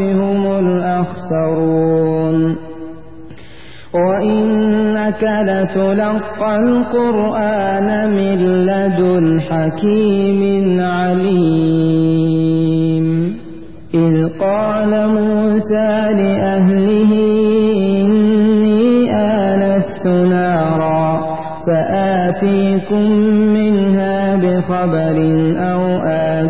هم الأخسرون. وإنك لتلقى القرآن من لدن حكيم عليم. إذ قال موسى لأهله إني آنست نارا سآتيكم منها بخبر أو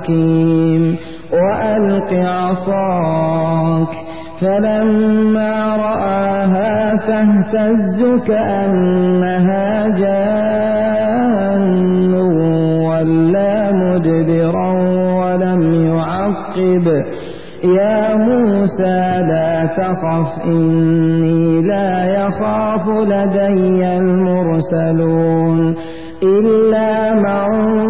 الحكيم وألق عصاك فلما رآها تهتز كأنها جان ولا مدبرا ولم يعقب. يا موسى لا تخف إني لا يخاف لدي المرسلون. إلا من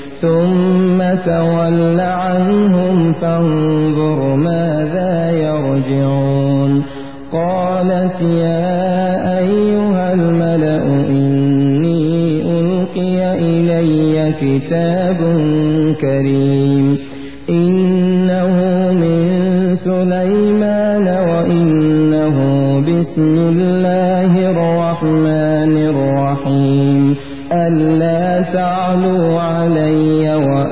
ثم تول عنهم فانظر ماذا يرجعون. قالت يا أيها الملأ إني ألقي إلي كتاب كريم. إنه من سليمان وإنه بسم الله الرحمن الرحيم. ألا تعلوا علي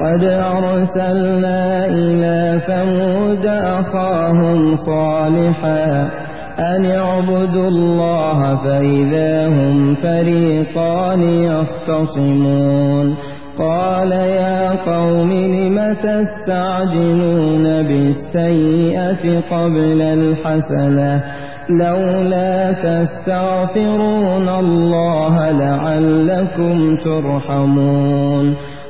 ولقد أرسلنا إلى ثمود أخاهم صالحا أن اعبدوا الله فإذا هم فريقان يختصمون. قال يا قوم لم تستعجلون بالسيئة قبل الحسنة؟ لولا تستغفرون الله لعلكم ترحمون.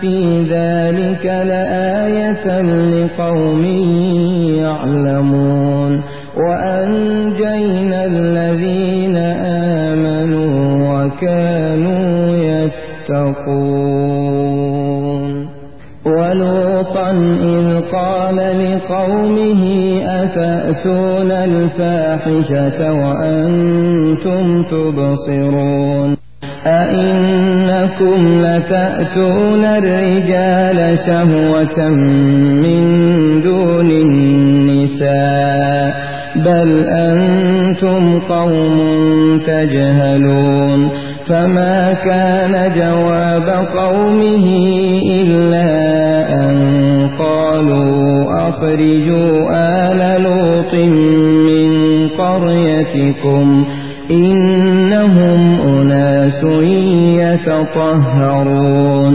في ذلك لآية لقوم يعلمون. وأنجينا الذين آمنوا وكانوا يتقون. ولوطا إذ قال لقومه أتأتون الفاحشة وأنتم تبصرون؟ شهوة من دون النساء بل أنتم قوم تجهلون فما كان جواب قومه إلا أن قالوا أخرجوا آل لوط من قريتكم إنهم أناس يتطهرون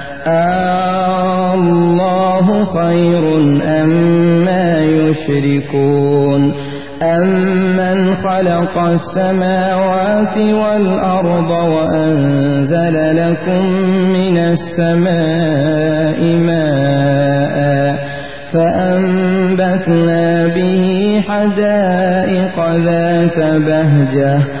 الله خير أما يشركون أمن خلق السماوات والأرض وأنزل لكم من السماء ماء فأنبتنا به حدائق ذات بهجة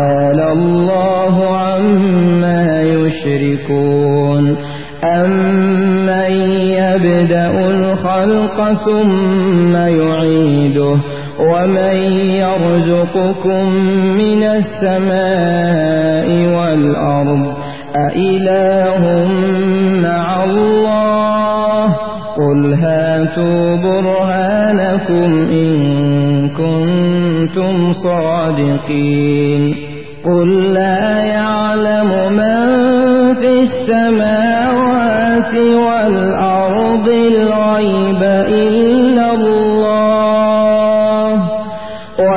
الخلق ثم يعيده ومن يرزقكم من السماء والأرض أإله مع الله قل هاتوا برهانكم إن كنتم صادقين قل لا يعلم من في السماوات والأرض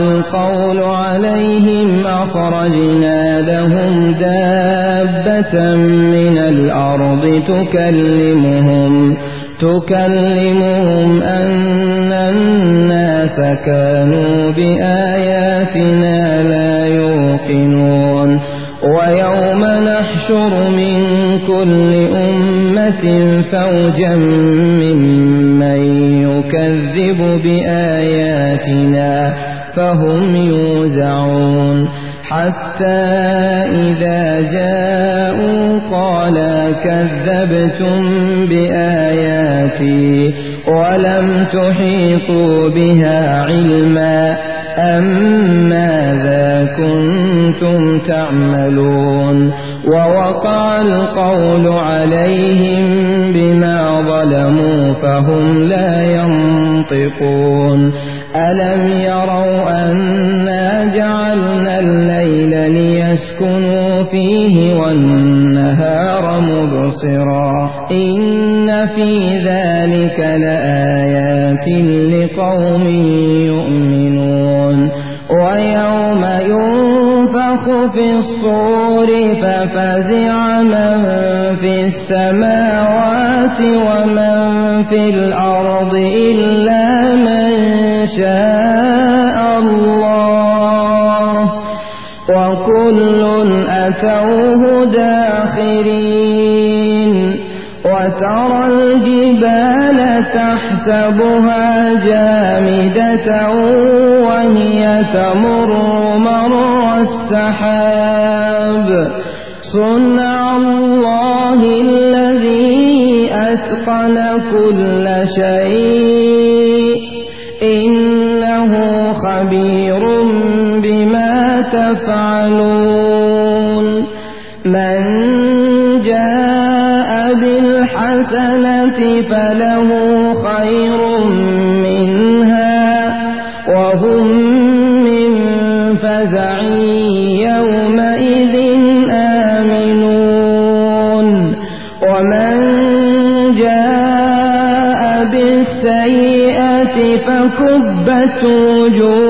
القول عليهم أخرجنا لهم دابة من الأرض تكلمهم تكلمهم أن الناس كانوا بآياتنا لا يوقنون. ويوم نحشر من كل أمة فوجا ممن يكذب بآياتنا. فهم يوزعون. حتى إذا جاءوا قال كذبتم بآياتي ولم تحيطوا بها علما. أم ماذا كنتم تعملون؟ ووقع القول عليهم بما ظلموا فهم لا ينطقون. ألم يروا أنا جعلنا الليل ليسكنوا فيه والنهار مبصرا إن في ذلك لآيات لقوم يؤمنون ويوم ينفخ في الصور ففزع من في السماوات ومن في الأرض إلا من شاء الله وكل أتوه داخرين وترى الجبال تحسبها جامدة وهي تمر مر السحاب صنع الله الذي أتقن كل شيء خبير بما تفعلون. من جاء بالحسنة فله خير منها وهم من فزع يومئذ آمنون. ومن جاء بالسيئة فكبت وجوههم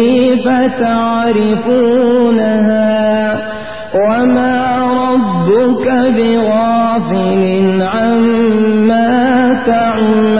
فتعرفونها وما ربك بغافل عما تعملون